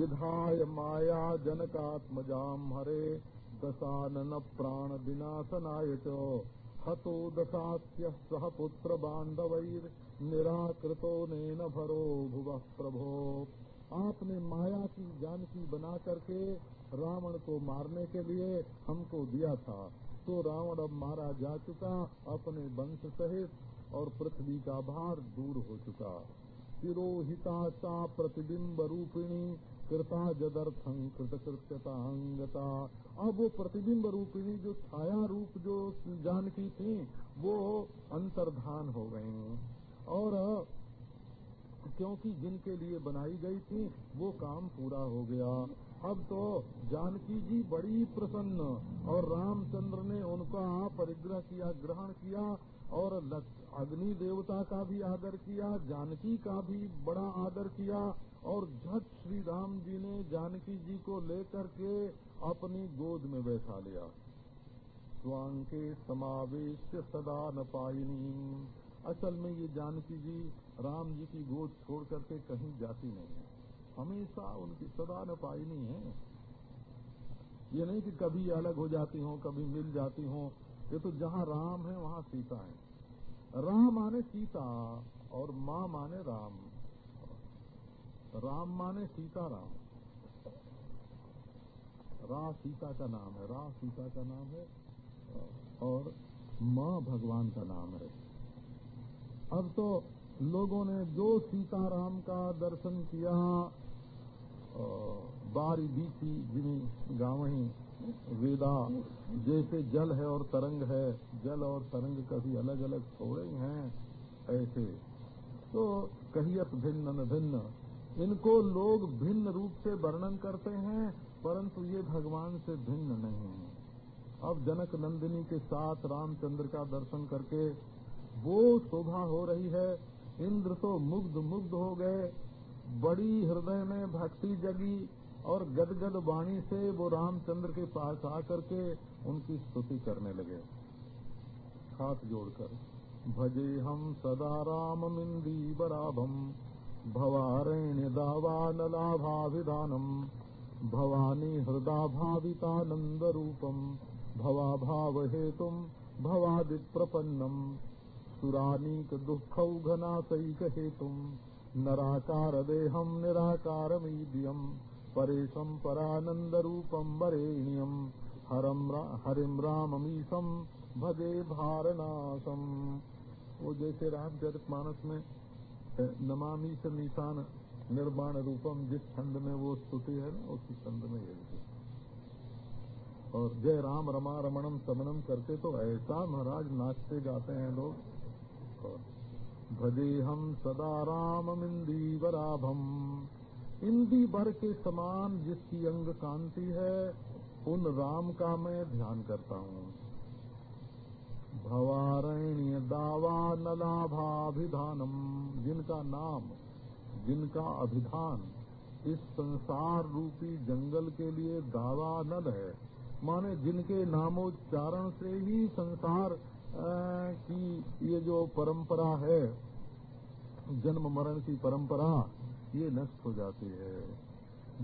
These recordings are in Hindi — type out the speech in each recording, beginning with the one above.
विधाय माया जनकात्मजाम हरे। दशानन प्राण विनाशनाय च। हतो सह पुत्र बांधवैर निराकृतो नेन भरो भुव प्रभो। आपने माया की जानकी बना करके रावण को मारने के लिए हमको दिया था। तो रावण अब मारा जा चुका, अपने वंश सहित, और पृथ्वी का भार दूर हो चुका। तिरोहिता प्रतिबिंब रूपिणी कृता जदर्थं कृत कृत्यता अंगता अब वो प्रतिबिंब रूपिणी जो छाया रूप जो जानकी थी, वो अंतर्धान हो गई। और क्योंकि जिनके लिए बनाई गई थी, वो काम पूरा हो गया। अब तो जानकी जी बड़ी प्रसन्न, और रामचंद्र ने उनका परिग्रह किया, ग्रहण किया, और अग्नि देवता का भी आदर किया, जानकी का भी बड़ा आदर किया और झट श्री राम जी ने जानकी जी को लेकर के अपनी गोद में बैठा लिया। स्वांके समावेश सदा न पाइनी असल में ये जानकी जी राम जी की गोद छोड़ करके कहीं जाती नहीं है। हमेशा उनकी सदा न पाइनी है। ये नहीं कि कभी अलग हो जाती हो, कभी मिल जाती हो। ये तो जहाँ राम है, वहाँ सीता है। राम माने सीता और माँ माने राम। राम माने सीता राम। रा सीता का नाम है, रा सीता का नाम है, और माँ भगवान का नाम है। अब तो लोगों ने जो सीताराम का दर्शन किया बारी बीती जिन्हें गाँव ही वेदा, जैसे जल है और तरंग है, जल और तरंग कभी अलग अलग थोड़े ही हैं, ऐसे। तो कहियत भिन्न न भिन्न, इनको लोग भिन्न रूप से वर्णन करते हैं, परंतु ये भगवान से भिन्न नहीं है। अब जनक नंदिनी के साथ रामचंद्र का दर्शन करके, वो शोभा हो रही है, इंद्र तो मुग्ध मुग्ध हो गए, बड़ी हृदय में भक्ति जगी और गदगद वाणी से वो रामचंद्र के पास आकर के उनकी स्तुति करने लगे। हाथ जोड़कर, भजे हम सदा राम मिंदी बराभम, भवारण्य दावानलाभाभिधानम भवानी हृदा भावितानंद रूपम, भवा भाव हेतुम भवादित प्रपन्नम, सुरानीक दुःखौ घनाशैक हेतुम, नराकार देहम निराकार मीडियम परेशम परानंद रूपम वरेण्यम हरम रा, हरिम राममीशम भजे भारनाशम वो जैसे रामचरित मानस में नमामि से निर्माण रूपम जिस छंद में वो स्तुति है ना उसी छंद में ये और जय राम रमा रमणम समनम करते तो ऐसा महाराज नाचते गाते हैं लोग। भजे हम सदा राम मिंदी वराभम। इंदी बर के समान जिसकी अंग कांति है, उन राम का मैं ध्यान करता हूँ। भवारण्य दावा नलाभाभिधानम, जिनका नाम, जिनका अभिधान इस संसार रूपी जंगल के लिए दावा नल है, माने जिनके नामोच्चारण से ही संसार की ये जो परंपरा है, जन्म मरण की परंपरा ये नष्ट हो जाती है।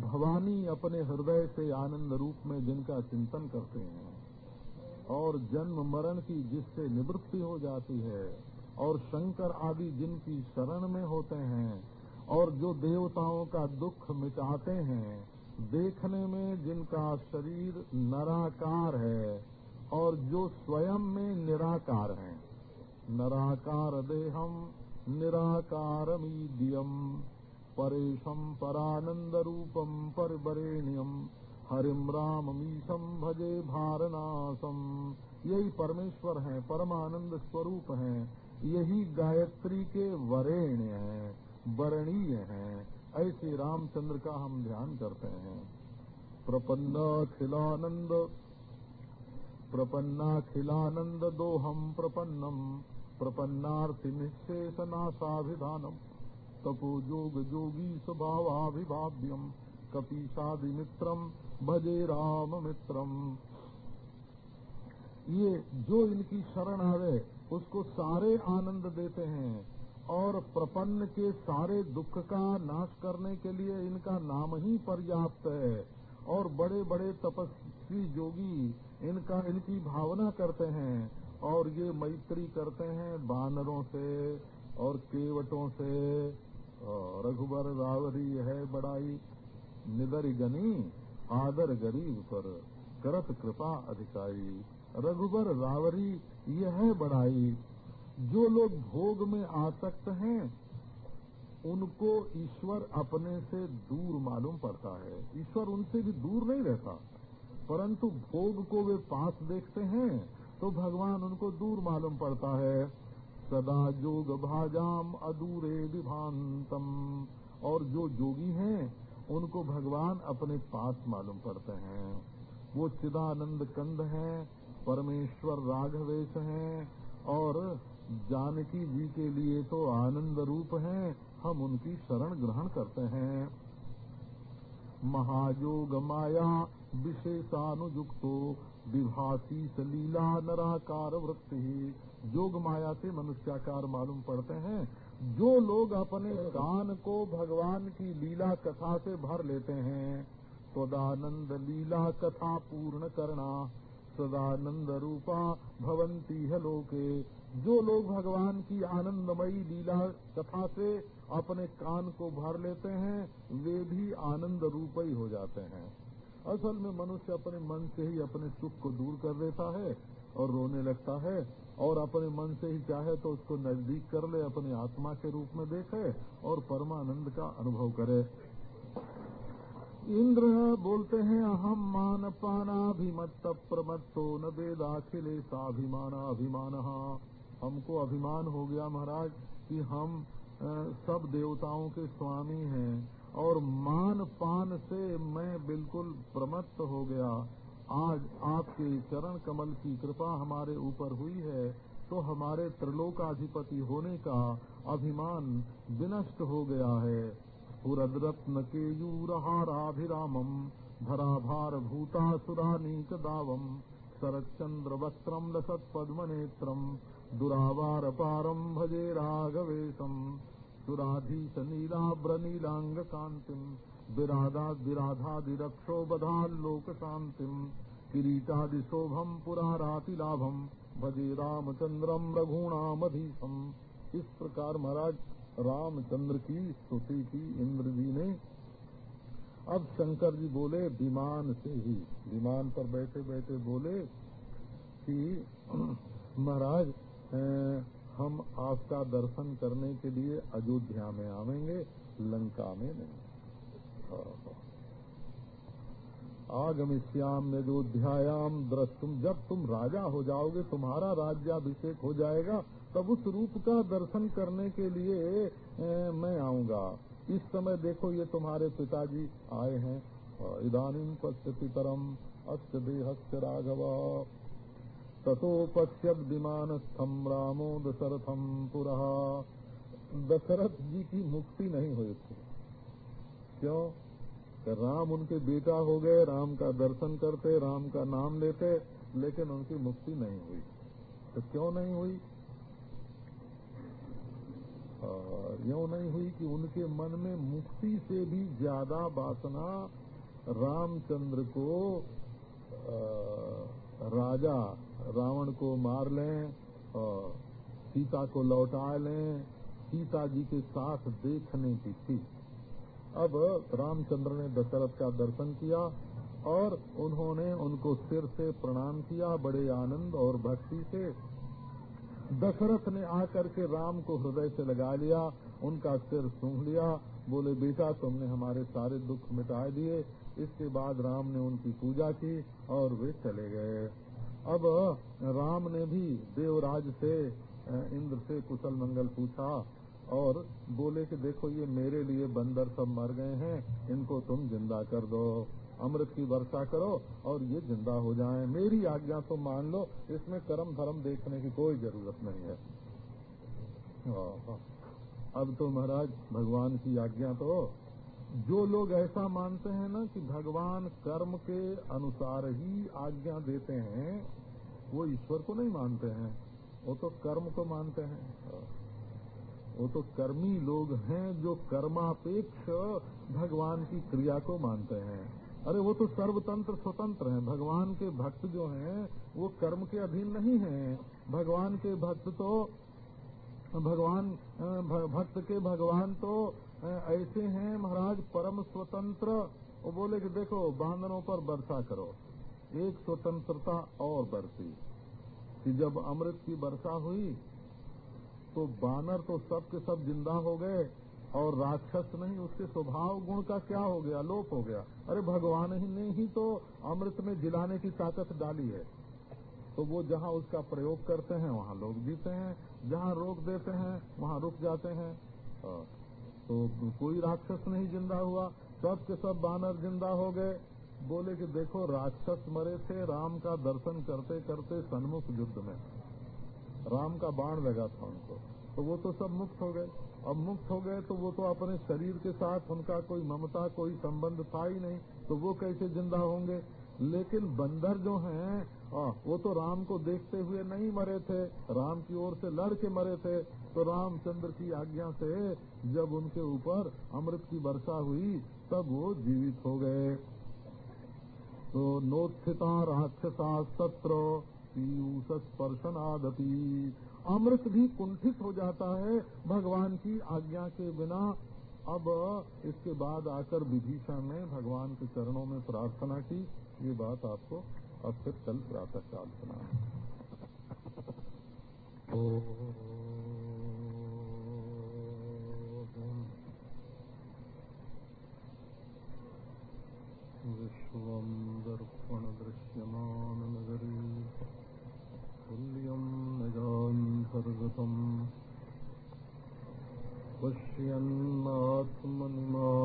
भवानी अपने हृदय से आनंद रूप में जिनका चिंतन करते हैं और जन्म मरण की जिससे निवृत्ति हो जाती है और शंकर आदि जिनकी शरण में होते हैं और जो देवताओं का दुख मिटाते हैं, देखने में जिनका शरीर नराकार है और जो स्वयं में निराकार है। नराकार देहम निराकार परेशम परानंद रूपम परबरेण्यम हरिम राम मीशम भजे भारनाशम यही परमेश्वर हैं, परमानंद स्वरूप हैं, यही गायत्री के वरेण्य हैं, वरणीय हैं। ऐसे रामचंद्र का हम ध्यान करते हैं। प्रपन्न खिलानंद प्रपन्नाखिलानंद दोहम प्रपन्नम प्रपन्नार्थि निशेष नाशाभिधानम तपो जोग जोगी स्वभावाभिभाव्यम कपीशादि मित्रम भजे राम मित्रम ये जो इनकी शरण आवे, उसको सारे आनंद देते हैं और प्रपन्न के सारे दुख का नाश करने के लिए इनका नाम ही पर्याप्त है और बड़े बड़े तपस्वी योगी इनका, इनकी भावना करते हैं और ये मैत्री करते हैं बानरों से और केवटों से। रघुबर रावरी है बड़ाई, निदर गनी, आदर गरीब पर, करत कृपा अधिकारी रघुबर रावरी, यह बड़ाई, जो लोग भोग में आसक्त हैं, उनको ईश्वर अपने से दूर मालूम पड़ता है। ईश्वर उनसे भी दूर नहीं रहता, परंतु भोग को वे पास देखते हैं तो भगवान उनको दूर मालूम पड़ता है। सदा जोग भाजाम अदूरे विभातम और जो जोगी हैं, उनको भगवान अपने पास मालूम पड़ते हैं। वो चिदानंद कंद हैं, परमेश्वर राघवेश हैं, और जानकी जी के लिए तो आनंद रूप हैं, हम उनकी शरण ग्रहण करते हैं। महायोग माया विशेषानुयुक्तो विभासी सलीला नराकार वृत्ति जोग माया से मनुष्याकार मालूम पड़ते हैं। जो लोग अपने कान को भगवान की लीला कथा से भर लेते हैं, सदानंद लीला कथा पूर्ण करना, सदानंद रूपा भवंती है लोके। जो लोग भगवान की आनंदमयी लीला कथा से अपने कान को भर लेते हैं, वे भी आनंद रूप ही हो जाते हैं। असल में मनुष्य अपने मन से ही अपने सुख को दूर कर देता है और रोने लगता है और अपने मन से ही चाहे तो उसको नज़दीक कर ले, अपनी आत्मा के रूप में देखे और परमानंद का अनुभव करे। इंद्र बोलते हैं अहम मान पानाभिमत्त प्रमत्तो न वेदाखिले साभिमान अभिमान हमको अभिमान हो गया महाराज कि हम सब देवताओं के स्वामी हैं। और मान पान से मैं बिल्कुल प्रमत्त हो गया। आज आपके चरण कमल की कृपा हमारे ऊपर हुई है तो हमारे त्रिलोकाधिपति होने का अभिमान विनष्ट हो गया है। पुरद्रत्न के यूरहाराभिरामम धराभार भूतासुरानीक दावम शरच्चंद्र वस्त्रम लसत पद्म नेत्रम दुरावार पारम भजे राघवेशम। सुराधीश नीलाभ्र नीलांग कांतिम विराधा विराधादिरक्षो बधालोक शांतिम किरीटादि शोभम पुराराति लाभम भजे रामचंद्रम रघुणामधीशम इस प्रकार महाराज, रामचंद्र की स्तुति की इंद्र जी ने। अब शंकर जी बोले, विमान से ही। विमान पर बैठे बैठे बोले कि, महाराज हम आपका दर्शन करने के लिए अयोध्या में आवेंगे लंका में नहीं। आगमिश्याम अयोध्यायाम द्रष्टुम। जब तुम राजा हो जाओगे तुम्हारा राज्याभिषेक हो जाएगा तब उस रूप का दर्शन करने के लिए ए, मैं आऊँगा। इस समय देखो ये तुम्हारे पिताजी आए हैं। इदानीम पश्य पितरम अस्त देहस्त राघव। तथोपश्यद विमानस्थम रामो दशरथम पुरा। दशरथ जी की मुक्ति नहीं हुई थी। क्यों? राम उनके बेटा हो गए, राम का दर्शन करते, राम का नाम लेते, लेकिन उनकी मुक्ति नहीं हुई। तो क्यों नहीं हुई? यूँ नहीं हुई कि उनके मन में मुक्ति से भी ज़्यादा वासना रामचंद्र को राजा रावण को मार लें और सीता को लौटा लें, सीता जी के साथ देखने की थी। अब रामचंद्र ने दशरथ का दर्शन किया और उन्होंने उनको सिर से प्रणाम किया बड़े आनंद और भक्ति से। दशरथ ने आकर के राम को हृदय से लगा लिया, उनका सिर सूंघ लिया, बोले, बेटा, तुमने हमारे सारे दुख मिटा दिए इसके बाद राम ने उनकी पूजा की और वे चले गए। अब राम ने भी देवराज से इंद्र से कुशल मंगल पूछा और बोले कि देखो ये मेरे लिए बंदर सब मर गए हैं, इनको तुम ज़िंदा कर दो। अमृत की वर्षा करो और ये ज़िंदा हो जाएँ। मेरी आज्ञा तो मान लो, इसमें कर्म धर्म देखने की कोई ज़रूरत नहीं है। अब तो महाराज, भगवान की आज्ञा तो जो लोग ऐसा मानते हैं ना कि भगवान कर्म के अनुसार ही आज्ञा देते हैं, वो ईश्वर को नहीं मानते हैं। वो तो कर्म को मानते हैं। वो तो कर्मी लोग हैं जो कर्मापेक्ष भगवान की क्रिया को मानते हैं। अरे वो तो सर्वतंत्र स्वतंत्र हैं। भगवान के भक्त जो हैं, वो कर्म के अधीन नहीं हैं। भगवान के भक्त तो भगवान भक्त के भगवान तो ऐसे हैं महाराज, परम स्वतंत्र। वो बोले कि देखो, बांधनों पर वर्षा करो। एक स्वतंत्रता और बरसी। कि जब अमृत की वर्षा हुई तो बानर तो सब के सब ज़िंदा हो गए, और राक्षस नहीं, उसके स्वभाव गुण का क्या हो गया? लोप हो गया। अरे भगवान ही ने ही तो अमृत में जिलाने की ताकत डाली है। तो वो जहाँ उसका प्रयोग करते हैं, वहाँ लोग जीते हैं। जहाँ रोक देते हैं, वहाँ रुक जाते हैं। तो कोई राक्षस नहीं ज़िंदा हुआ। सब के सब बानर ज़िंदा हो गए। बोले कि देखो, राक्षस मरे थे। राम का दर्शन करते करते सन्मुख युद्ध में। राम का बाण लगा था उनको। तो वो तो सब मुक्त हो गए। अब मुक्त हो गए तो वो तो अपने शरीर के साथ उनका कोई ममता, कोई संबंध था ही नहीं। तो वो कैसे ज़िंदा होंगे? लेकिन बंदर जो हैं वो तो राम को देखते हुए नहीं मरे थे। राम की ओर से लड़ के मरे थे। तो रामचंद्र की आज्ञा से जब उनके ऊपर अमृत की वर्षा हुई, तब वो जीवित हो गए। तो नोत्थिता राक्षसा सत्र पीयूष स्पर्शनादपी अमृत भी कुंठित हो जाता है भगवान की आज्ञा के बिना। अब इसके बाद आकर विभीषण ने भगवान के चरणों में प्रार्थना की। ये बात आपको अब फिर कल प्रातः काल सुना विश्वं दर्पणदृश्यमाननगरी तुल्यं निजान्तर्गतम् पश्यन्नात्मनिमायया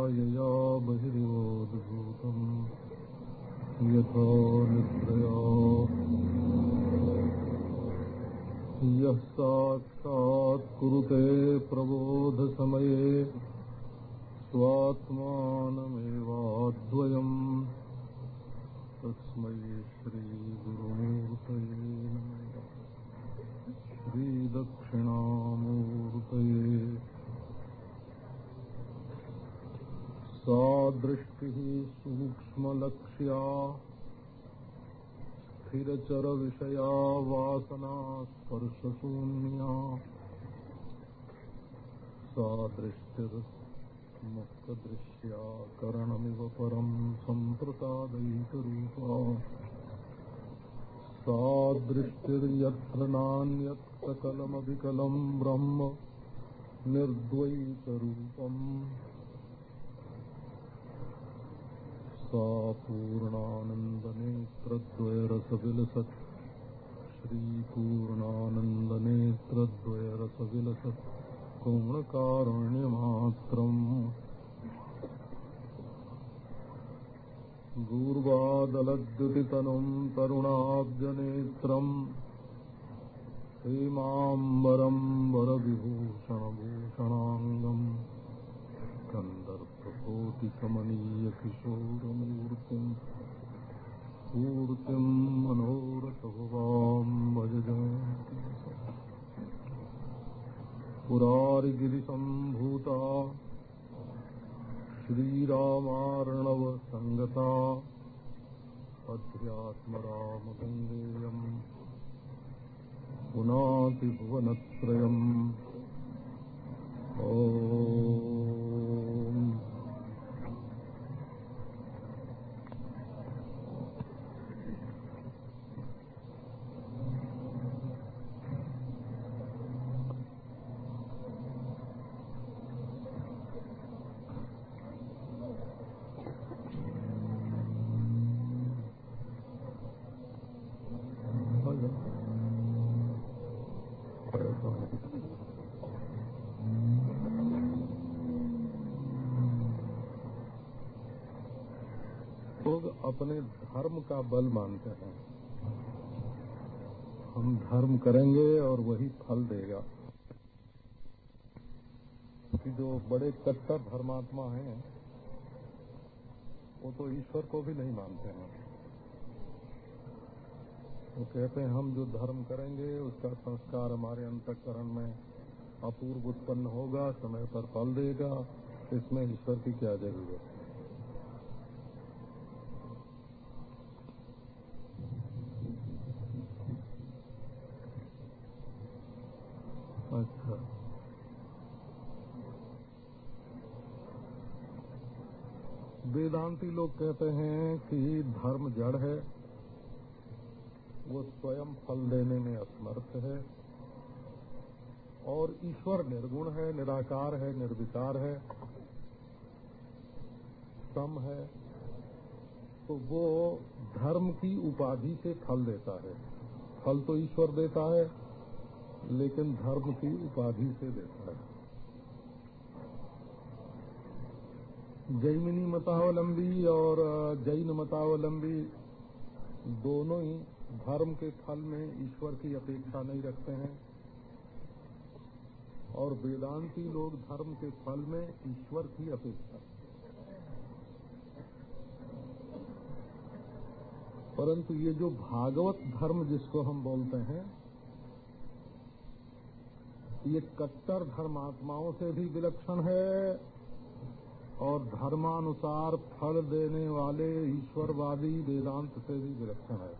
हेमाम्बरम् वरविभूषणभूषणाङ्गम् कन्दर्पकोटिकमनीयकिशोरमूर्तिम् मूर्तिम् मनोरथभुवाम् भजजन्ति पुरारिगिरिसम्भूता श्रीरामार्णवसङ्गता अध्यात्मरामगङ्गेयम् पुनातिभुवनत्रयम् ओ अपने बल मानते हैं। हम धर्म करेंगे और वही फल देगा। कि जो बड़े कट्टर धर्मात्मा हैं, वो तो ईश्वर को भी नहीं मानते हैं। वो कहते हैं, हम जो धर्म करेंगे, उसका संस्कार हमारे अंतकरण में अपूर्व उत्पन्न होगा, समय पर फल देगा, इसमें ईश्वर की क्या ज़रूरत अच्छा। वेदांती लोग कहते हैं कि धर्म जड़ है, वो स्वयं फल देने में असमर्थ है, और ईश्वर निर्गुण है, निराकार है, निर्विकार है, सम है तो वो धर्म की उपाधि से फल देता है। फल तो ईश्वर देता है लेकिन धर्म की उपाधि से देता है। जैमिनी मतावलंबी और जैन मतावलंबी दोनों ही धर्म के फल में ईश्वर की अपेक्षा नहीं रखते हैं। और वेदांती लोग धर्म के फल में ईश्वर की अपेक्षा परंतु ये जो भागवत धर्म जिसको हम बोलते हैं ये कट्टर धर्मात्माओं से भी विलक्षण है और धर्मानुसार फल देने वाले ईश्वरवादी वेदांत से भी विलक्षण है।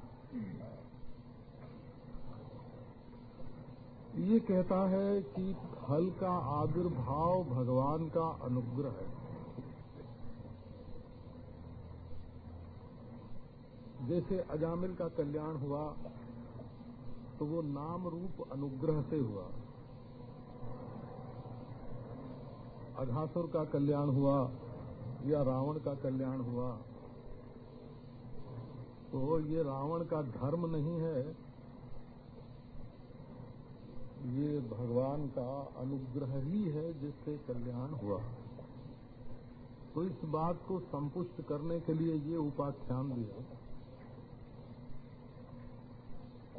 ये कहता है कि फल का आविर्भाव भगवान का अनुग्रह है। जैसे अजामिल का कल्याण हुआ तो वो नाम रूप अनुग्रह से हुआ। अघासुर का कल्याण हुआ या रावण का कल्याण हुआ? तो ये रावण का धर्म नहीं है। ये भगवान का अनुग्रह ही है जिससे कल्याण हुआ। तो इस बात को संपुष्ट करने के लिए ये उपाख्यान दिया।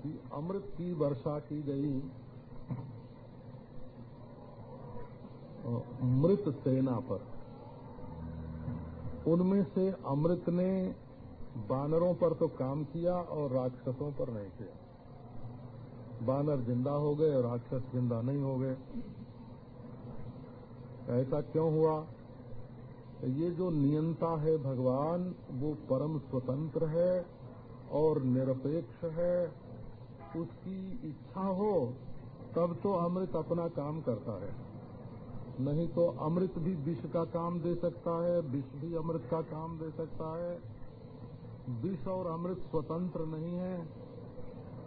कि अमृत की वर्षा की गई। मृत सेना पर। उनमें से अमृत ने बानरों पर तो काम किया और राक्षसों पर नहीं किया। बानर ज़िंदा हो गए और राक्षस ज़िंदा नहीं हो गए। ऐसा क्यों हुआ? ये जो नियंता है भगवान, वो परम स्वतंत्र है और निरपेक्ष है। उसकी इच्छा हो, तब तो अमृत अपना काम करता है। नहीं तो अमृत भी विष का काम दे सकता है, विष भी अमृत का काम दे सकता है। विष और अमृत स्वतंत्र नहीं है,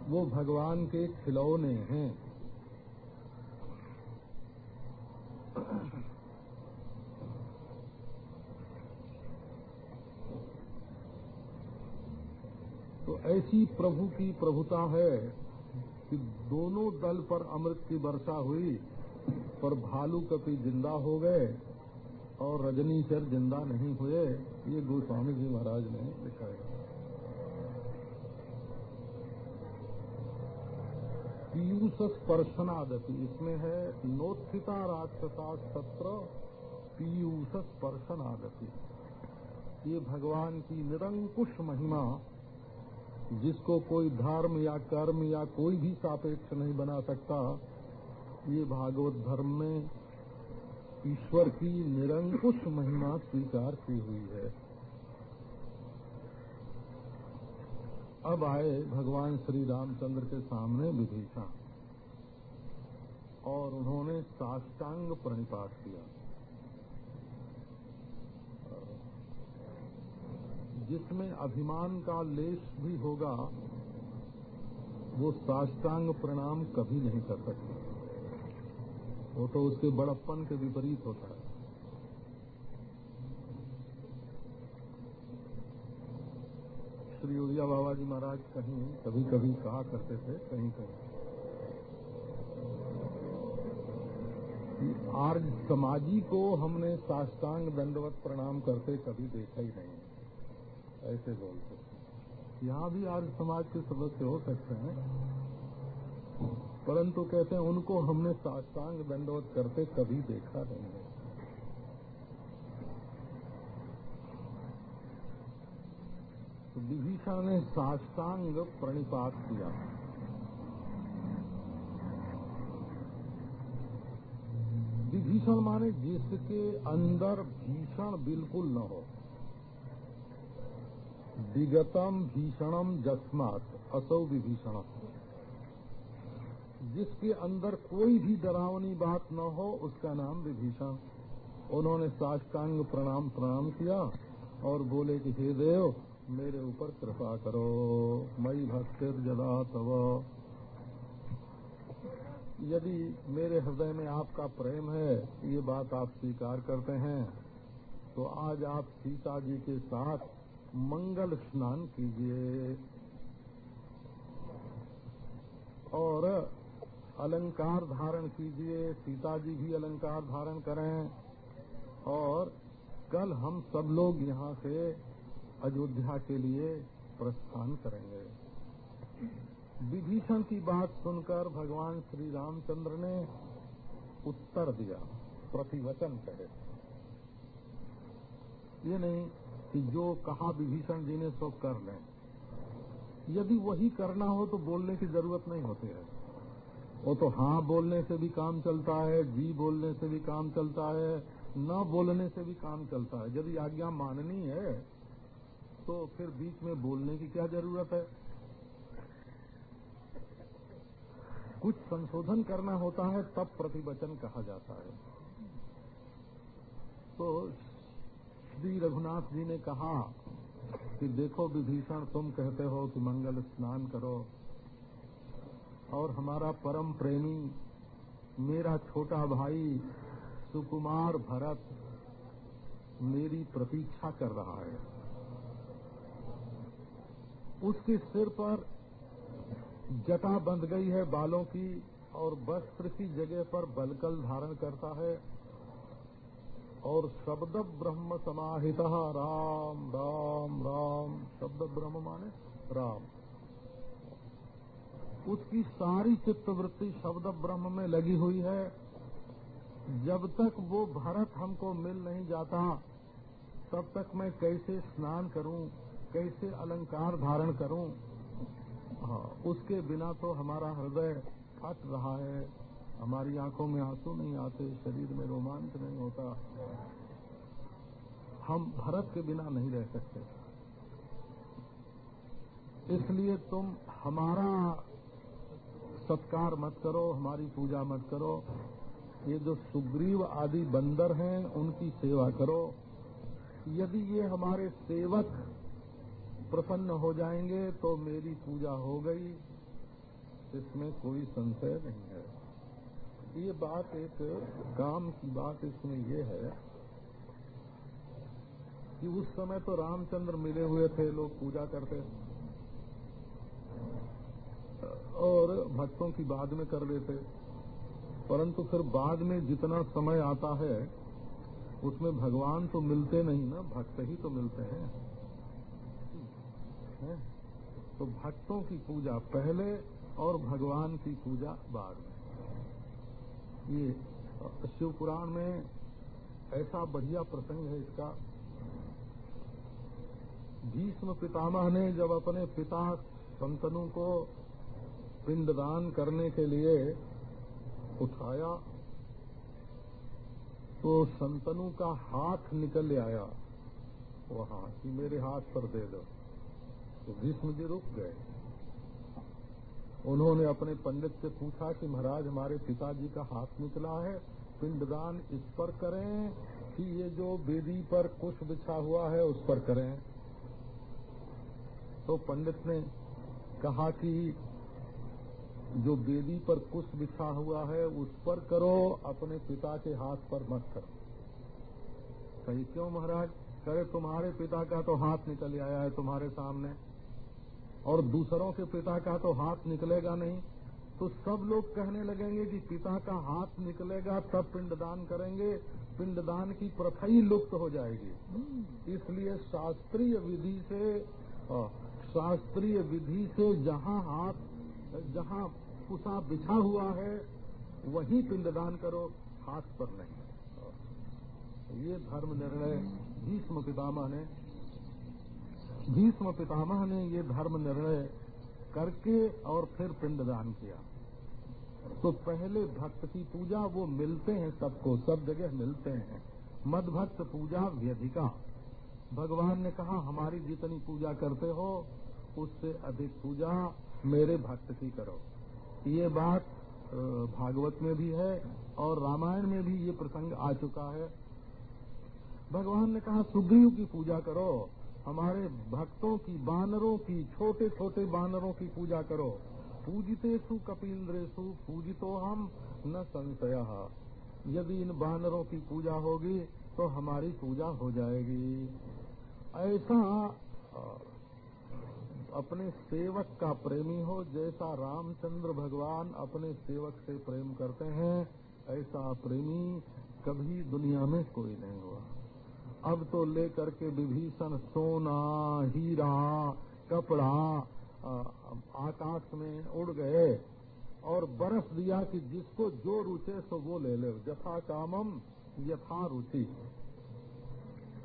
वो भगवान के खिलौने हैं। तो ऐसी प्रभु की प्रभुता है कि दोनों दल पर अमृत की वर्षा हुई। पर भालू कपि ज़िंदा हो गए और रजनीचर ज़िंदा नहीं हुए, ये गोस्वामी जी महाराज ने लिखा है। पीयूष स्पर्शनादपि इसमें है नोत्थिता राक्षसा सत्र पीयूष स्पर्शनादपि ये भगवान की निरंकुश महिमा, जिसको कोई धर्म या कर्म या कोई भी सापेक्ष नहीं बना सकता ये भागवत धर्म में ईश्वर की निरंकुश महिमा स्वीकार की हुई है। अब आए भगवान श्री रामचंद्र के सामने विभीषण और उन्होंने साष्टांग प्रणिपात किया। जिसमें अभिमान का लेश भी होगा, वो साष्टांग प्रणाम कभी नहीं कर सकता। वो तो उसके बड़प्पन के विपरीत होता है। श्री उड़िया बाबा जी महाराज कहीं कभी कभी कहा करते थे कहीं कहीं आर्य समाजी को हमने साष्टांग दंडवत प्रणाम करते कभी देखा ही नहीं। ऐसे बोलते यहाँ भी आर्य समाज के सदस्य हो सकते हैं। परंतु कहते हैं, उनको हमने साष्टांग दंडवत करते कभी देखा नहीं है। तो विभीषण ने साष्टांग प्रणिपात किया। विभीषण माने जिसके अंदर भीषण बिल्कुल न हो। विगतम भीषणम जस्मात, असौ विभीषण जिसके अंदर कोई भी डरावनी बात न हो, उसका नाम विभीषण। उन्होंने साष्टांग प्रणाम प्रणाम किया और बोले कि, हे देव, मेरे ऊपर कृपा करो। मई भक्तिर जदा तव। यदि मेरे हृदय में आपका प्रेम है, ये बात आप स्वीकार करते हैं तो आज आप सीता जी के साथ मंगल स्नान कीजिए। और अलंकार धारण कीजिए सीता जी भी अलंकार धारण करें। और कल हम सब लोग यहाँ से अयोध्या के लिए प्रस्थान करेंगे। विभीषण की बात सुनकर भगवान श्री रामचंद्र ने उत्तर दिया, प्रतिवचन कहे। ये नहीं कि जो कहा विभीषण जी ने सो कर लें। यदि वही करना हो तो बोलने की ज़रूरत नहीं होती है। वो तो हाँ बोलने से भी काम चलता है, जी बोलने से भी काम चलता है, न बोलने से भी काम चलता है। यदि आज्ञा माननी है तो फिर बीच में बोलने की क्या ज़रूरत है? कुछ संशोधन करना होता है, तब प्रतिवचन कहा जाता है। तो श्री रघुनाथ जी ने कहा कि देखो विभीषण, तुम कहते हो कि मंगल स्नान करो और हमारा परम प्रेमी, मेरा छोटा भाई सुकुमार भरत मेरी प्रतीक्षा कर रहा है। उसके सिर पर जटा बंध गई है बालों की और वस्त्र की जगह पर बलकल धारण करता है और शब्द ब्रह्म समाहिता राम राम राम, शब्द ब्रह्म माने राम। उसकी सारी चित्तवृत्ति शब्द ब्रह्म में लगी हुई है। जब तक वो भरत हमको मिल नहीं जाता, तब तक मैं कैसे स्नान करूँ, कैसे अलंकार धारण करूँ? हाँ उसके बिना तो हमारा हृदय फट रहा है। हमारी आँखों में आँसू नहीं आते, शरीर में रोमांच नहीं होता। हम भरत के बिना नहीं रह सकते। इसलिए तुम हमारा सत्कार मत करो, हमारी पूजा मत करो। ये जो सुग्रीव आदि बंदर हैं, उनकी सेवा करो। यदि ये हमारे सेवक प्रसन्न हो जाएँगे तो मेरी पूजा हो गई। इसमें कोई संशय नहीं है। ये बात एक काम की बात इसमें ये है कि उस समय तो रामचंद्र मिले हुए थे, लोग पूजा करते। और भक्तों की बाद में कर लेते। परंतु फिर बाद में जितना समय आता है, उसमें भगवान तो मिलते नहीं ना, भक्त ही तो मिलते हैं। है? तो भक्तों की पूजा पहले और भगवान की पूजा बाद में। ये, शिव पुराण में ऐसा बढ़िया प्रसंग है इसका। भीष्म पितामह ने जब अपने पिता संतनु को पिंडदान करने के लिए उठाया तो संतनु का हाथ निकल आया। वहाँ कि मेरे हाथ पर दे दो। तो भीष्म जी रुक गए। उन्होंने अपने पंडित से पूछा कि महाराज, हमारे पिताजी का हाथ निकला है, पिंडदान इस पर करें कि ये जो बेदी पर कुश बिछा हुआ है, उस पर करें। तो पंडित ने कहा कि जो बेदी पर कुश बिछा हुआ है, उस पर करो, अपने पिता के हाथ पर मत करो। कही क्यों महाराज? करे तुम्हारे पिता का तो हाथ निकल आया है तुम्हारे सामने, और दूसरों के पिता का तो हाथ निकलेगा नहीं। तो सब लोग कहने लगेंगे कि पिता का हाथ निकलेगा, तब पिंडदान करेंगे, पिंडदान की प्रथा ही लुप्त हो जाएगी। इसलिए शास्त्रीय विधि से शास्त्रीय विधि से जहाँ हाथ, जहाँ कुसा बिछा हुआ है, वही पिंडदान करो, हाथ पर नहीं। ये धर्म निर्णय भीष्म पितामह ने, भीष्म पितामह ने ये धर्म निर्णय करके और फिर पिंडदान किया। तो पहले भक्त की पूजा, वो मिलते हैं सबको, सब जगह मिलते हैं। मद भक्त पूजा व्यधिका। भगवान ने कहा, हमारी जितनी पूजा करते हो, उससे अधिक पूजा मेरे भक्त की करो। ये बात भागवत में भी है और रामायण में भी ये प्रसंग आ चुका है। भगवान ने कहा, सुग्रीव की पूजा करो, हमारे भक्तों की बानरों की छोटे छोटे बानरों की पूजा करो। पूजितेशु कपीन्द्रेशु पूजितो हम, न संशय। यदि इन बानरों की पूजा होगी तो हमारी पूजा हो जाएगी। ऐसा अपने सेवक का प्रेमी हो, जैसा रामचंद्र भगवान अपने सेवक से प्रेम करते हैं, ऐसा प्रेमी कभी दुनिया में कोई नहीं हुआ। अब तो लेकर के विभीषण सोना, हीरा, कपड़ा आकाश में उड़ गए और बरस दिया कि जिसको जो रुचे सो वो ले ले। जथा कामम, यथा रुचि।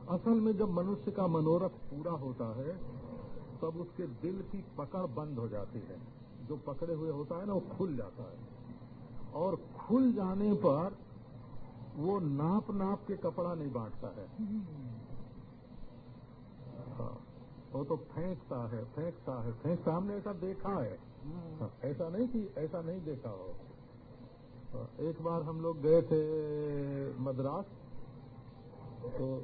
असल में जब मनुष्य का मनोरथ पूरा होता है तब उसके दिल की पकड़ बंद हो जाती है। जो पकड़े हुए होता है ना वो खुल जाता है। और खुल जाने पर वो नाप नाप के कपड़ा नहीं बांटता है। हाँ, वो तो फेंकता है फेंकता है फेंकता हमने ऐसा देखा है। हाँ, ऐसा नहीं कि ऐसा नहीं देखा हो। हाँ, एक बार हम लोग गए थे मद्रास तो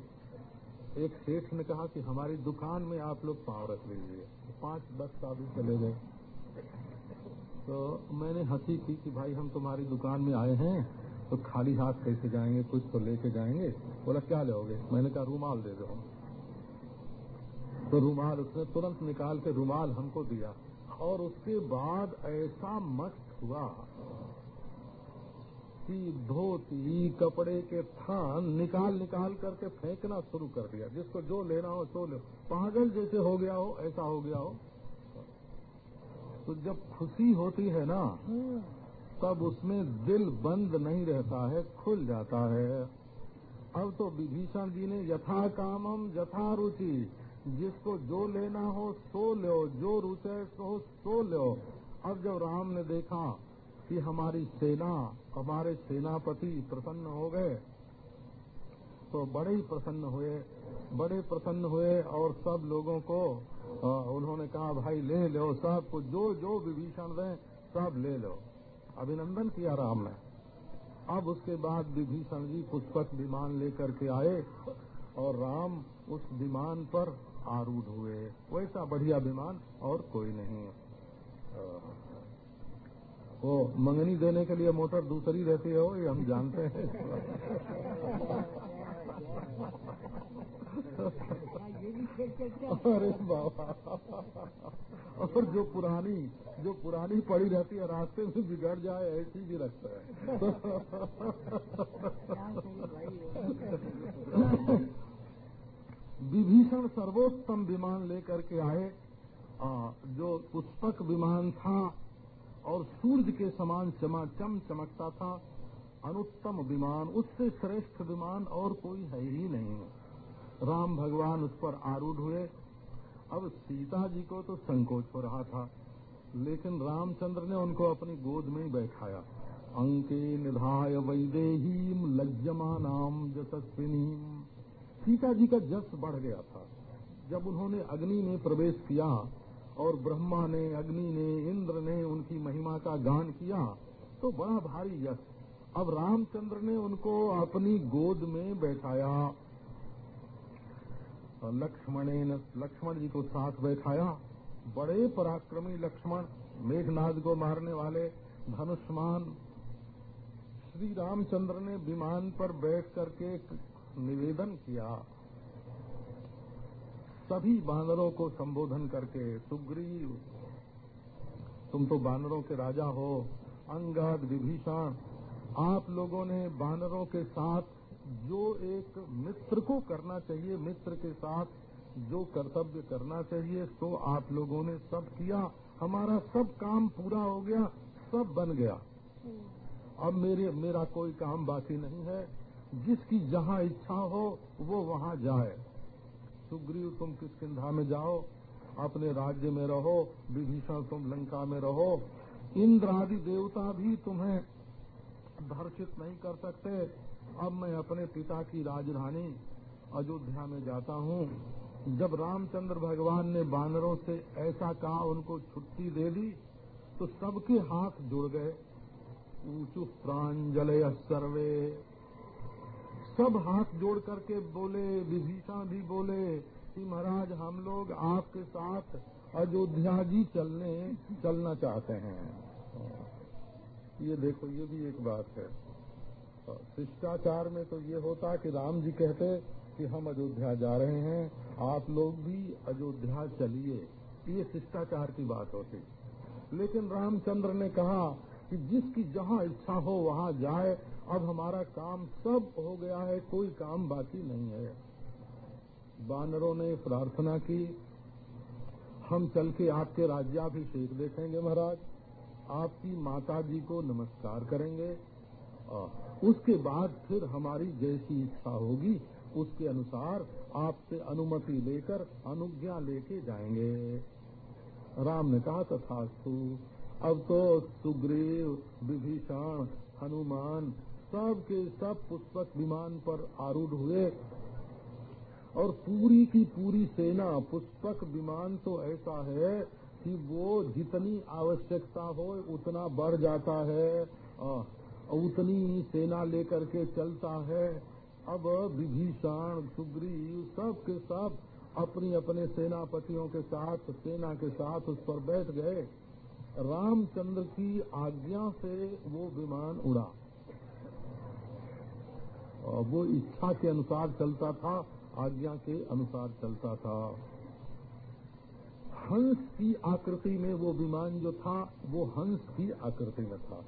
एक सेठ ने कहा कि हमारी दुकान में आप लोग पाँव रख लीजिए। पाँच, दस साधु चले गए। तो मैंने हँसी की कि भाई, हम तुम्हारी दुकान में आए हैं तो खाली हाथ कैसे जाएँगे, कुछ तो लेके जाएँगे? बोला, क्या लोगे? मैंने कहा, रूमाल दे दो तो रूमाल उसने तुरंत निकाल के रूमाल हमको दिया। और उसके बाद ऐसा मस्त हुआ कि धोती कपड़े के थान निकाल निकाल करके फेंकना शुरू कर दिया। जिसको जो लेना हो, सो ले। पागल जैसे हो गया हो, ऐसा हो गया हो। तो जब खुशी होती है ना, तब उसमें दिल बंद नहीं रहता है, खुल जाता है। अब तो विभीषण जी ने यथा कामम, यथा रुचि। जिसको जो लेना हो, सो लो। जो रुचे सो सो लो। अब जब राम ने देखा कि हमारी सेना हमारे सेनापति प्रसन्न हो गए तो बड़े ही प्रसन्न हुए बड़े प्रसन्न हुए और सब लोगों को आ, उन्होंने कहा भाई ले लो सबको जो जो विभीषण दें सब ले लो। अभिनंदन किया राम ने। अब उसके बाद विभीषण जी पुष्पक विमान लेकर के आए और राम उस विमान पर आरूढ़ हुए। वैसा बढ़िया विमान और कोई नहीं। वो मंगनी देने के लिए मोटर दूसरी रहती है ये हम जानते हैं। अरे बाबा। और जो पुरानी जो पुरानी पड़ी रहती है, रास्ते में बिगड़ जाए, ऐसी भी रखता है। विभीषण सर्वोत्तम विमान लेकर के आए। जो पुष्पक विमान था और सूर्य के समान चमाचम चमकता था। अनुत्तम विमान, उससे श्रेष्ठ विमान और कोई है ही नहीं। राम भगवान उस पर आरूढ़ हुए। अब सीता जी को तो संकोच हो रहा था, लेकिन रामचंद्र ने उनको अपनी गोद में ही बैठाया। अंके निधाय वैदेही लज्जमानाम जसस्विनी सीता जी का जस बढ़ गया था। जब उन्होंने अग्नि में प्रवेश किया और ब्रह्मा ने, अग्नि ने, इंद्र ने उनकी महिमा का गान किया तो बड़ा भारी यश। अब रामचंद्र ने उनको अपनी गोद में बैठाया। लक्ष्मण ने, लक्ष्मण जी को साथ बैठाया। बड़े पराक्रमी लक्ष्मण मेघनाथ को मारने वाले धनुष्मान, श्री रामचंद्र ने विमान पर बैठ करके निवेदन किया। सभी बानरों को संबोधन करके, सुग्रीव, तुम तो बानरों के राजा हो, अंगद विभीषण, आप लोगों ने बानरों के साथ जो एक मित्र को करना चाहिए, मित्र के साथ जो कर्तव्य करना चाहिए तो आप लोगों ने सब किया। हमारा सब काम पूरा हो गया, सब बन गया। अब मेरे, मेरा कोई काम बाकी नहीं है। जिसकी जहाँ इच्छा हो, वो वहाँ जाए। सुग्रीव तुम किसकिधा में जाओ? अपने राज्य में रहो, विभीषण तुम लंका में रहो। इंद्र आदि देवता भी तुम्हें धर्षित नहीं कर सकते। अब मैं अपने पिता की राजधानी अयोध्या में जाता हूँ। जब रामचंद्र भगवान ने बानरों से ऐसा कहा, उनको छुट्टी दे दी तो सबके हाथ जुड़ गए। ऊंचु प्रांजल सर्वे। सब हाथ जोड़ करके बोले, विभीषण भी बोले कि महाराज, हम लोग आपके साथ अयोध्या जी चलने, चलना चाहते हैं। ये देखो, ये भी एक बात है। शिष्टाचार में तो ये होता कि राम जी कहते कि हम अयोध्या जा रहे हैं, आप लोग भी अयोध्या चलिए। ये शिष्टाचार की बात होती। लेकिन रामचंद्र ने कहा कि जिसकी जहाँ इच्छा हो, वहाँ जाए। अब हमारा काम सब हो गया है, कोई काम बाकी नहीं है। बानरों ने प्रार्थना की, हम चल के आपके राज्याभिषेक देखेंगे महाराज। आपकी माता जी को नमस्कार करेंगे, और उसके बाद फिर हमारी जैसी इच्छा होगी, उसके अनुसार आपसे अनुमति लेकर अनुज्ञा लेके जाएँगे। राम ने कहा, तथास्तु। अब तो सुग्रीव, विभीषण, हनुमान सब के सब पुष्पक विमान पर आरूढ़ हुए। और पूरी की पूरी सेना, पुष्पक विमान तो ऐसा है कि वो जितनी आवश्यकता हो, उतना बढ़ जाता है। उतनी सेना लेकर के चलता है। अब विभीषण, सुग्रीव सब के सब अपनी अपने सेनापतियों के साथ, सेना के साथ उस पर बैठ गए। रामचंद्र की आज्ञा से वो विमान उड़ा। वो इच्छा के अनुसार चलता था, आज्ञा के अनुसार चलता था। हंस की आकृति में वो विमान जो था, वो हंस की आकृति में था।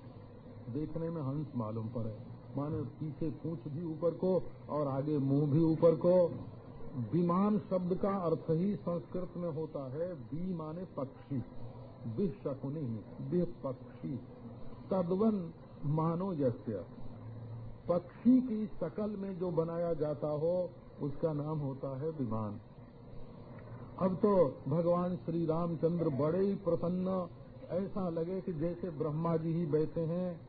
देखने में हंस मालूम पड़े। माने पीछे पूछ भी ऊपर को और आगे मुँह भी ऊपर को। विमान शब्द का अर्थ ही संस्कृत में होता है, बी माने पक्षी। बिह शकुनी पक्षी तदवन मानो जस्य पक्षी की शकल में जो बनाया जाता हो, उसका नाम होता है विमान। अब तो भगवान श्री रामचंद्र बड़े ही प्रसन्न, ऐसा लगे कि जैसे ब्रह्मा जी ही बैठे हैं,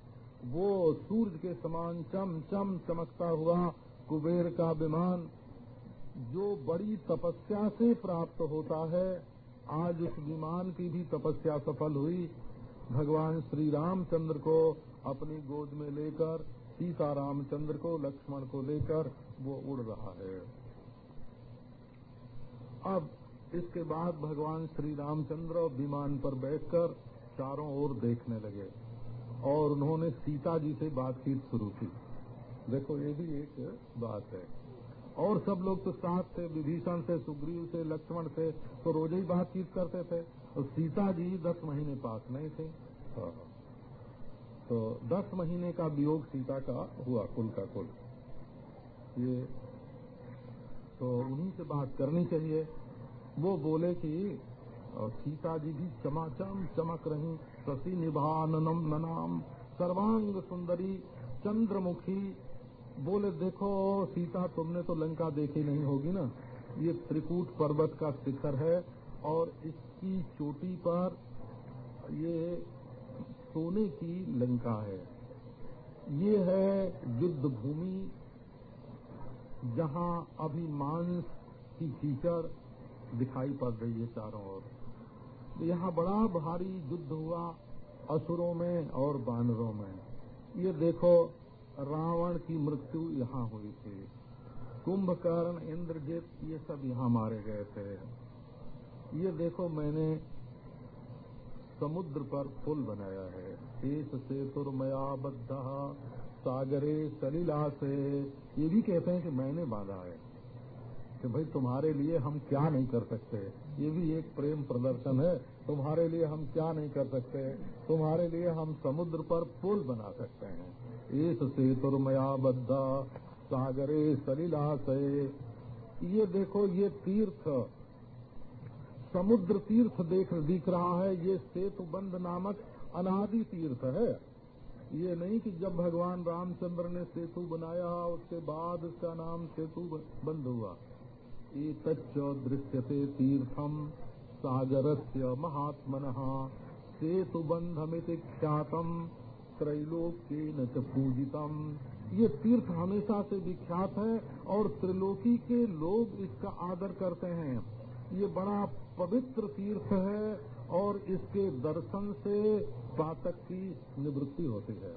वो सूरज के समान चम चम चमकता हुआ कुबेर का विमान, जो बड़ी तपस्या से प्राप्त होता है, आज उस विमान की भी तपस्या सफल हुई। भगवान श्री रामचंद्र को अपनी गोद में लेकर सीता रामचंद्र को, लक्ष्मण को लेकर वो उड़ रहा है। अब इसके बाद भगवान श्री रामचंद्र विमान पर बैठकर चारों ओर देखने लगे और उन्होंने सीता जी से बातचीत शुरू की। देखो, ये भी एक बात है। और सब लोग तो साथ थे, विभीषण से, सुग्रीव से, लक्ष्मण से तो रोज ही बातचीत करते थे। और सीता जी दस महीने पास नहीं थे। तो दस महीने का वियोग सीता का हुआ, कुल का कुल। ये तो उन्हीं से बात करनी चाहिए। वो बोले कि सीता जी भी चमाचम चमक रही, शशि निभाननम ननाम, सर्वांग सुंदरी चंद्रमुखी। बोले, देखो, सीता तुमने तो लंका देखी नहीं होगी ना। ये त्रिकूट पर्वत का शिखर है और इसकी चोटी पर ये सोने की लंका है। ये है युद्ध भूमि जहाँ मांस की कीचड़ दिखाई पड़ रही है चारों ओर। यहाँ बड़ा भारी युद्ध हुआ असुरों में और बानरों में। ये देखो, रावण की मृत्यु यहाँ हुई थी। कुंभकर्ण, इंद्रजित, ये सब यहाँ मारे गए थे। ये देखो, मैंने समुद्र पर पुल बनाया है। शेष से तुरमया बद्ध, सागरे सलीला से। ये भी कहते हैं कि मैंने बांधा है कि भाई तुम्हारे लिए हम क्या नहीं कर सकते? ये भी एक प्रेम प्रदर्शन है। तुम्हारे लिए हम क्या नहीं कर सकते? तुम्हारे लिए हम समुद्र पर पुल बना सकते हैं। इस सेतुर्मया बद्धा, सागरे सलीला से। ये देखो, ये तीर्थ समुद्र तीर्थ देख दिख रहा है, ये सेतु बंद नामक अनादि तीर्थ है। ये नहीं कि जब भगवान रामचंद्र ने सेतु बनाया, उसके बाद उसका नाम सेतु बंद हुआ। एतच्च दृश्यते तीर्थम सागर से महात्मन सेतु बंधमित ख्यातम त्रैलोक्य न पूजितम। ये तीर्थ हमेशा से विख्यात है और त्रिलोकी के लोग इसका आदर करते हैं। ये बड़ा पवित्र तीर्थ है और इसके दर्शन से पातक की निवृत्ति होती है।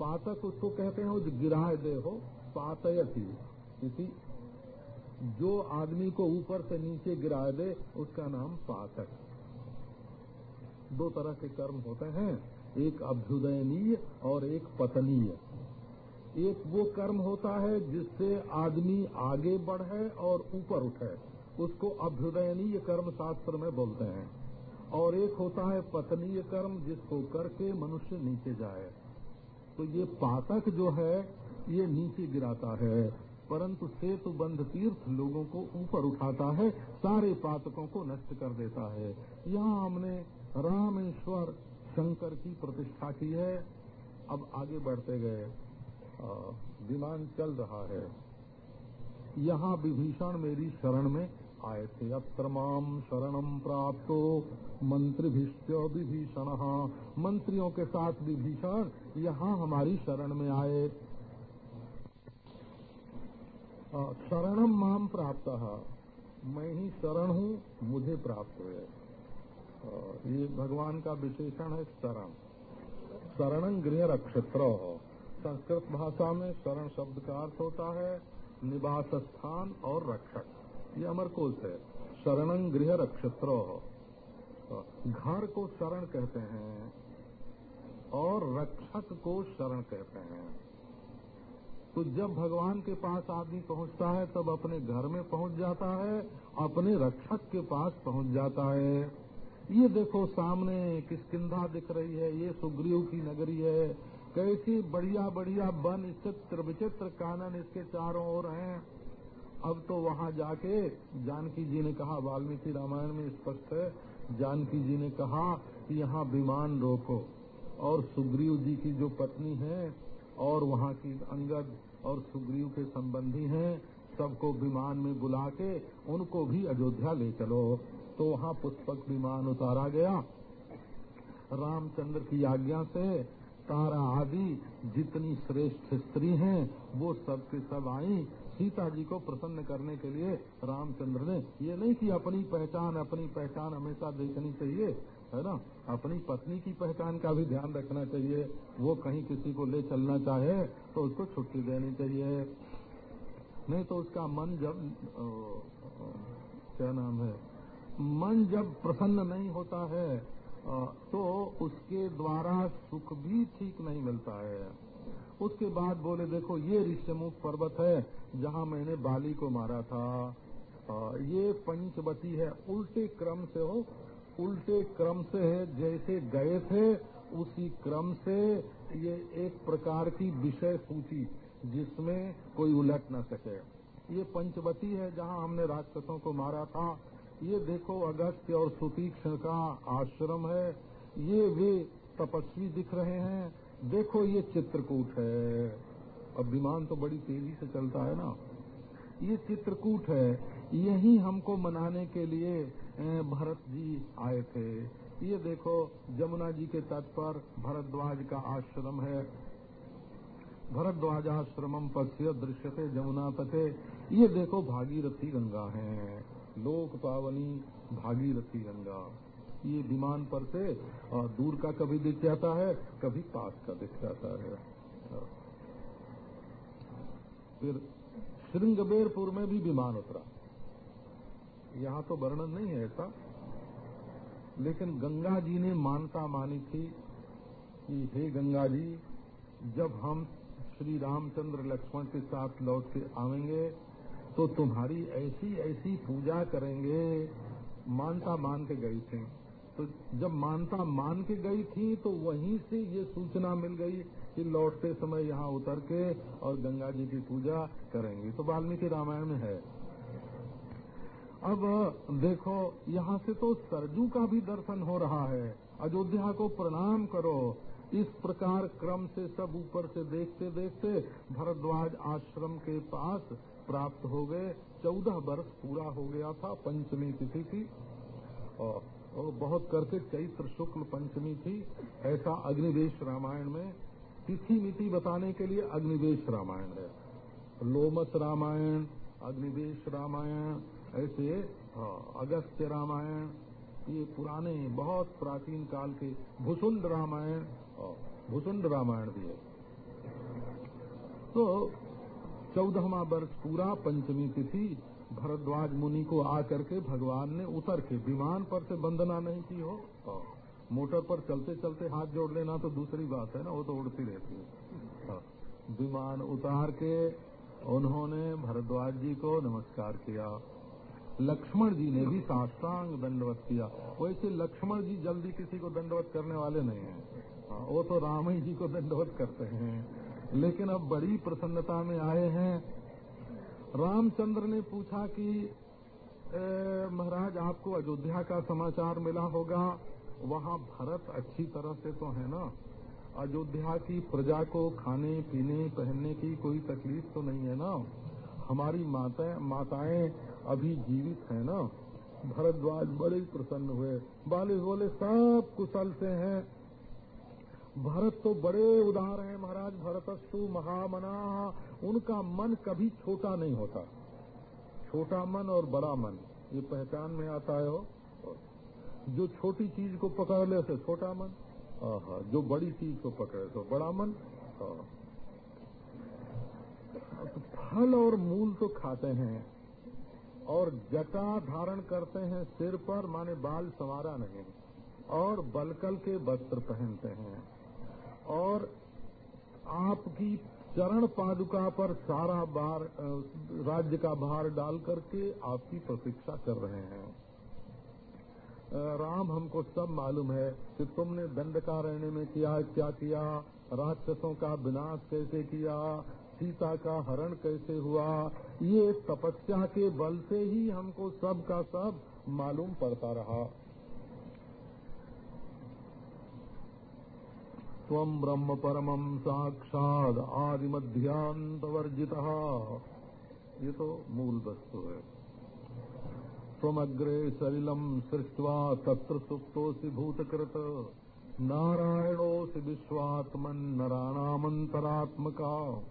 पातक उसको कहते हैं जो गिराए दे हो, पातयती। इसी, जो आदमी को ऊपर से नीचे गिराए दे, उसका नाम पातक। दो तरह के कर्म होते हैं, एक अभ्युदयनीय और एक पतनीय। एक वो कर्म होता है जिससे आदमी आगे बढ़े और ऊपर उठे। उसको अभ्युदयनीय कर्म शास्त्र में बोलते हैं। और एक होता है पतनीय कर्म, जिसको करके मनुष्य नीचे जाए। तो ये पातक जो है, ये नीचे गिराता है। परंतु सेतु बंध तीर्थ लोगों को ऊपर उठाता है, सारे पातकों को नष्ट कर देता है। यहाँ हमने रामेश्वर शंकर की प्रतिष्ठा की है। अब आगे बढ़ते गए। विमान चल रहा है। यहाँ विभीषण मेरी शरण में आए थे अत्रमाम शरणम प्राप्त। मंत्रिभिष्ट विभीषण मंत्रियों के साथ विभीषण यहाँ हमारी शरण में आए। शरणम माम प्राप्त। मैं ही शरण हूँ, मुझे प्राप्त हुए ये भगवान का विशेषण है शरण। शरण गृह रक्षत्र संस्कृत भाषा में शरण शब्द का अर्थ होता है निवास स्थान और रक्षक। ये अमर कोश है। शरण गृह रक्षत्र घर को शरण कहते हैं और रक्षक को शरण कहते हैं। तो जब भगवान के पास आदमी पहुँचता है, तब अपने घर में पहुँच जाता है, अपने रक्षक के पास पहुँच जाता है। ये देखो सामने किसकिधा दिख रही है, ये सुग्रीव की नगरी है। कैसी बढ़िया बढ़िया वन चित्र विचित्र कानन इसके चारों ओर हैं। अब तो वहाँ जाके जानकी जी ने कहा, वाल्मीकि रामायण में स्पष्ट है, जानकी जी ने कहा कि यहाँ विमान रोको। और सुग्रीव जी की जो पत्नी है, और वहाँ की अंगद और सुग्रीव के संबंधी हैं, सबको विमान में बुला के उनको भी अयोध्या ले चलो। तो वहाँ पुष्पक विमान उतारा गया। रामचंद्र की आज्ञा से तारा आदि जितनी श्रेष्ठ स्त्री हैं, वो सब के सब आई। सीता जी को प्रसन्न करने के लिए रामचंद्र ने ये नहीं कि अपनी पहचान अपनी पहचान हमेशा देखनी चाहिए है ना? अपनी पत्नी की पहचान का भी ध्यान रखना चाहिए। वो कहीं किसी को ले चलना चाहे तो उसको छुट्टी देनी चाहिए। नहीं तो उसका मन जब आ, क्या नाम है? मन जब प्रसन्न नहीं होता है तो उसके द्वारा सुख भी ठीक नहीं मिलता है। उसके बाद बोले देखो ये ऋषमुख पर्वत है जहाँ मैंने बाली को मारा था। आ, ये पंचवती है उल्टे क्रम से हो उल्टे क्रम से है जैसे गए थे उसी क्रम से ये एक प्रकार की विषय सूची जिसमें कोई उलट न सके। ये पंचवती है जहाँ हमने राक्षसों को मारा था। ये देखो अगस्त्य और सुतीक्षण का आश्रम है। ये वे तपस्वी दिख रहे हैं। देखो ये चित्रकूट है। अब विमान तो बड़ी तेज़ी से चलता है ना। ये चित्रकूट है। यही हमको मनाने के लिए भरत जी आए थे। ये देखो, जमुना जी के तट पर भरद्वाज का आश्रम है। भरद्वाज आश्रमम पश्य दृश्यते जमुना तथे ये देखो भागीरथी गंगा है। लोक पावनी भागीरथी गंगा। ये विमान पर से दूर का कभी दिख जाता है, कभी पास का दिख जाता है। फिर श्रृंगबेरपुर में भी विमान उतरा। यहाँ तो वर्णन नहीं है ऐसा, लेकिन गंगा जी ने मानता मानी थी कि हे गंगा जी, जब हम श्री रामचंद्र लक्ष्मण के साथ लौट के आवेंगे तो तुम्हारी ऐसी ऐसी पूजा करेंगे, मानता मान के गई थी। तो जब मानता मान के गई थी तो वहीं से ये सूचना मिल गई कि लौटते समय यहाँ उतर के और गंगा जी की पूजा करेंगी। तो वाल्मीकि रामायण में है। अब देखो, यहाँ से तो सरजू का भी दर्शन हो रहा है। अयोध्या को प्रणाम करो। इस प्रकार क्रम से सब ऊपर से देखते देखते भरद्वाज आश्रम के पास प्राप्त हो गए। चौदह वर्ष पूरा हो गया था पंचमी तिथि थी और और बहुत करके चैत्र शुक्ल पंचमी थी। ऐसा अग्निवेश रामायण में तिथि मिति बताने के लिए अग्निवेश रामायण है। लोमस रामायण अग्निवेश रामायण ऐसे हाँ, अगस्त्य रामायण ये पुराने बहुत प्राचीन काल के भूसुंड रामायण भूसुंड रामायण भी है। तो चौदहवा वर्ष पूरा पंचमी तिथि भरद्वाज मुनि को आकर के भगवान ने उतर के विमान पर से वंदना नहीं की हो। मोटर पर चलते चलते हाथ जोड़ लेना तो दूसरी बात है ना वो तो उड़ती रहती है। विमान उतार के उन्होंने भरद्वाज जी को नमस्कार किया। लक्ष्मण जी ने भी साष्टांग दंडवत किया। वैसे लक्ष्मण जी जल्दी किसी को दंडवत करने वाले नहीं हैं। हाँ, वो तो राम ही जी को दंडवत करते हैं। लेकिन अब बड़ी प्रसन्नता में आए हैं। रामचंद्र ने पूछा कि महाराज, आपको अयोध्या का समाचार मिला होगा? वहाँ भरत अच्छी तरह से तो है ना? अयोध्या की प्रजा को खाने, पीने, पहनने की कोई तकलीफ़ तो नहीं है ना? हमारी माताएँ माताएँ अभी जीवित है ना? भरद्वाज बड़े प्रसन्न हुए। बालिश बोले सब कुशल से हैं। भरत तो बड़े उदार हैं महाराज, भरतस्तु महामना, उनका मन कभी छोटा नहीं होता। छोटा मन और बड़ा मन, ये पहचान में आता है हो जो छोटी चीज़ को पकड़ ले तो छोटा मन जो बड़ी चीज़ को पकड़े तो बड़ा मन तो फल और मूल तो खाते हैं, और जटा धारण करते हैं सिर पर, माने बाल संवारा नहीं, और बलकल के वस्त्र पहनते हैं। और आपकी चरण पादुका पर सारा बार राज्य का भार डाल करके आपकी प्रतीक्षा कर रहे हैं। राम, हमको सब मालूम है कि तुमने दंडकारण्य में किया, क्या किया, राक्षसों का विनाश कैसे किया, सीता का हरण कैसे हुआ, ये तपस्या के बल से ही हमको सब का सब मालूम पड़ता रहा। त्वं ब्रह्म परमं साक्षाद आदिमध्यांतवर्जितः ये तो मूल वस्तु है। त्वमग्रे सलिलम सृष्ट्वा तत्र सुप्तोऽसि भूतकृत। नारायणोऽसि विश्वात्मन् नराणामन्तरात्मका।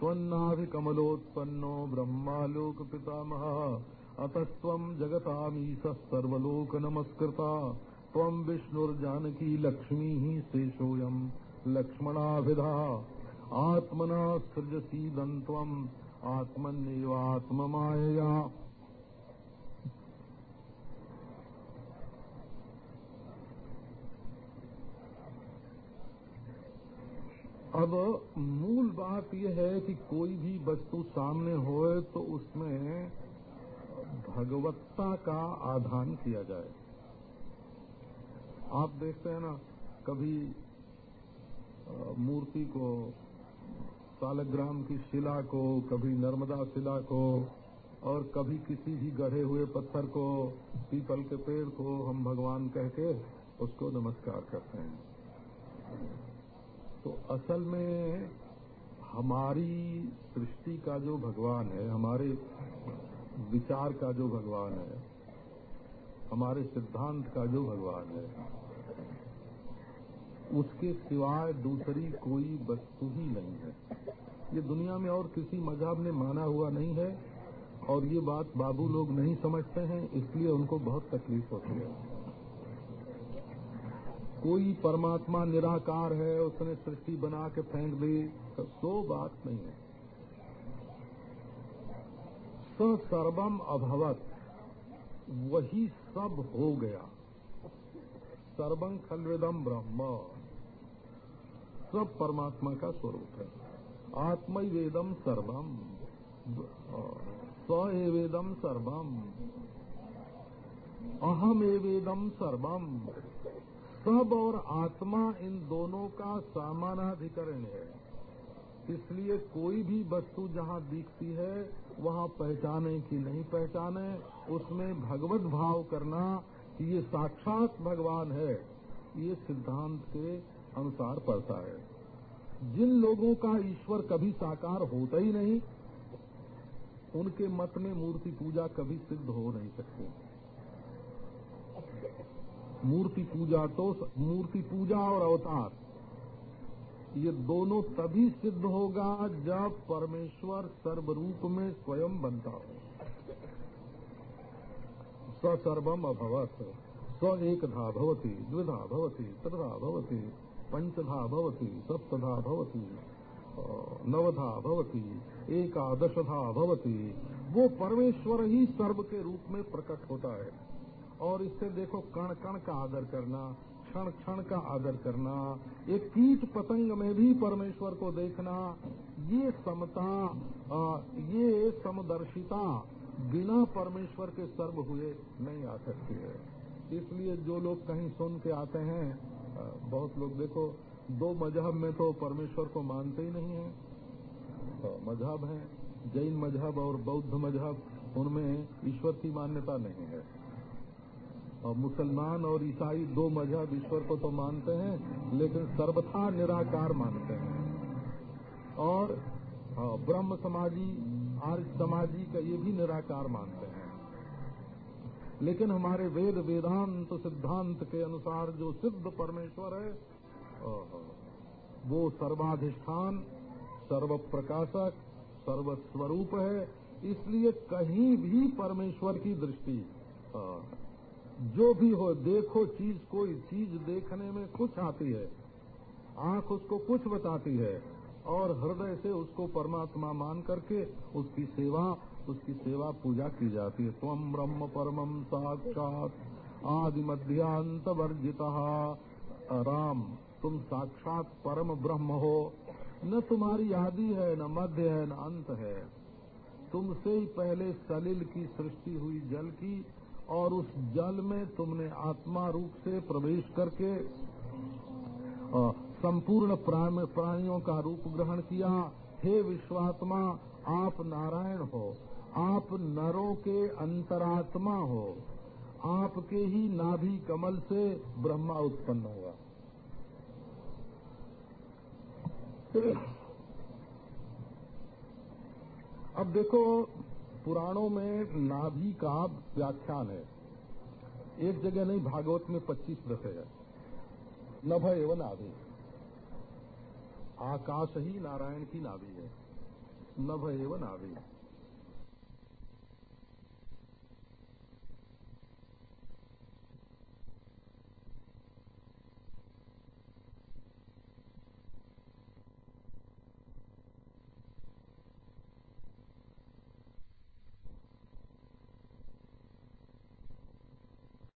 त्वन्नाभिकमलोत्पन्नो ब्रह्मालोकपितामहः। अतस्त्वम् जगतामीशः सर्वलोकनमस्कृता। त्वं विष्णुर्जानकी लक्ष्मी ही शेषोऽयम् लक्ष्मणाभिधा आत्मना सृजसीदन् त्वम् आत्मन्येवात्ममायया अब मूल बात यह है कि कोई भी वस्तु सामने होए तो उसमें भगवत्ता का आधान किया जाए। आप देखते हैं ना, कभी मूर्ति को, सालग्राम की शिला को, कभी नर्मदा शिला को, और कभी किसी भी गढ़े हुए पत्थर को, पीपल के पेड़ को हम भगवान कह के उसको नमस्कार करते हैं। तो असल में हमारी सृष्टि का जो भगवान है, हमारे विचार का जो भगवान है हमारे सिद्धांत का जो भगवान है, उसके सिवाय दूसरी कोई वस्तु ही नहीं है। ये दुनिया में और किसी मज़हब ने माना हुआ नहीं है, और ये बात बाबू लोग नहीं समझते हैं, इसलिए उनको बहुत तकलीफ़ होती है। कोई परमात्मा निराकार है, उसने सृष्टि बना के फेंक दी तो बात नहीं है। सर्वम अभवत। वही सब हो गया। सर्वं खलवेदम ब्रह्म। सब परमात्मा का स्वरूप है। आत्म वेदम सर्वम स एवेदम सर्वम अहम एवेदम सर्वम सब और आत्मा इन दोनों का सामानाधिकरण है। इसलिए कोई भी वस्तु जहाँ दिखती है, वहाँ पहचाने की नहीं पहचाने। उसमें भगवत भाव करना कि ये साक्षात भगवान है, ये सिद्धांत के अनुसार पड़ता है। जिन लोगों का ईश्वर कभी साकार होता ही नहीं, उनके मत में मूर्ति पूजा कभी सिद्ध हो नहीं सकती। मूर्ति पूजा तो मूर्ति पूजा और अवतार ये दोनों तभी सिद्ध होगा जब परमेश्वर सर्वरूप में स्वयं बनता हो। सर्वम अभवत स्व एकधा भवती, द्विधा भवती, त्रिधा भवती पंचधा भवती, सप्तधा भवती नवधा भवती, एकादशधा भवती। वो परमेश्वर ही सर्व के रूप में प्रकट होता है। और इससे देखो कण कण का आदर करना क्षण क्षण का आदर करना, एक कीट पतंग में भी परमेश्वर को देखना, ये समता ये समदर्शिता बिना परमेश्वर के सर्व हुए नहीं आ सकती है। इसलिए जो लोग कहीं सुन के आते हैं बहुत लोग देखो, दो मज़हब में तो परमेश्वर को मानते ही नहीं है। तो मज़हब है, जैन मज़हब और बौद्ध मज़हब, उनमें ईश्वर की मान्यता नहीं है। और मुसलमान और ईसाई दो मज़हब ईश्वर को तो मानते हैं, लेकिन सर्वथा निराकार मानते हैं। और ब्रह्म समाजी, आर्य समाजी का ये भी निराकार मानते हैं। लेकिन हमारे वेद वेदांत सिद्धांत के अनुसार जो सिद्ध परमेश्वर है वो सर्वाधिष्ठान सर्व प्रकाशक सर्वस्वरूप है, इसलिए कहीं भी परमेश्वर की दृष्टि जो भी हो, देखो चीज़ कोई चीज़ देखने में कुछ आती है। आँख उसको कुछ बताती है और हृदय से उसको परमात्मा मान करके उसकी सेवा उसकी सेवा पूजा की जाती है। स्वम ब्रह्म परमम साक्षात आदि मध्यांत वर्जिता राम, तुम साक्षात परम ब्रह्म हो। न तुम्हारी आदि है, न मध्य है, न अंत है। तुमसे ही पहले सलिल की सृष्टि हुई, जल की और उस जल में तुमने आत्मा रूप से प्रवेश करके संपूर्ण प्राणियों का रूप ग्रहण किया। हे विश्वात्मा, आप नारायण हो। आप नरों के अंतरात्मा हो। आपके ही नाभि कमल से ब्रह्मा उत्पन्न हुआ। अब देखो पुराणों में नाभि का व्याख्यान है। एक जगह नहीं, भागवत में 25 प्रश्न है। नभ एवं नाभि। आकाश ही नारायण की नाभि है। नभ एवं नाभि।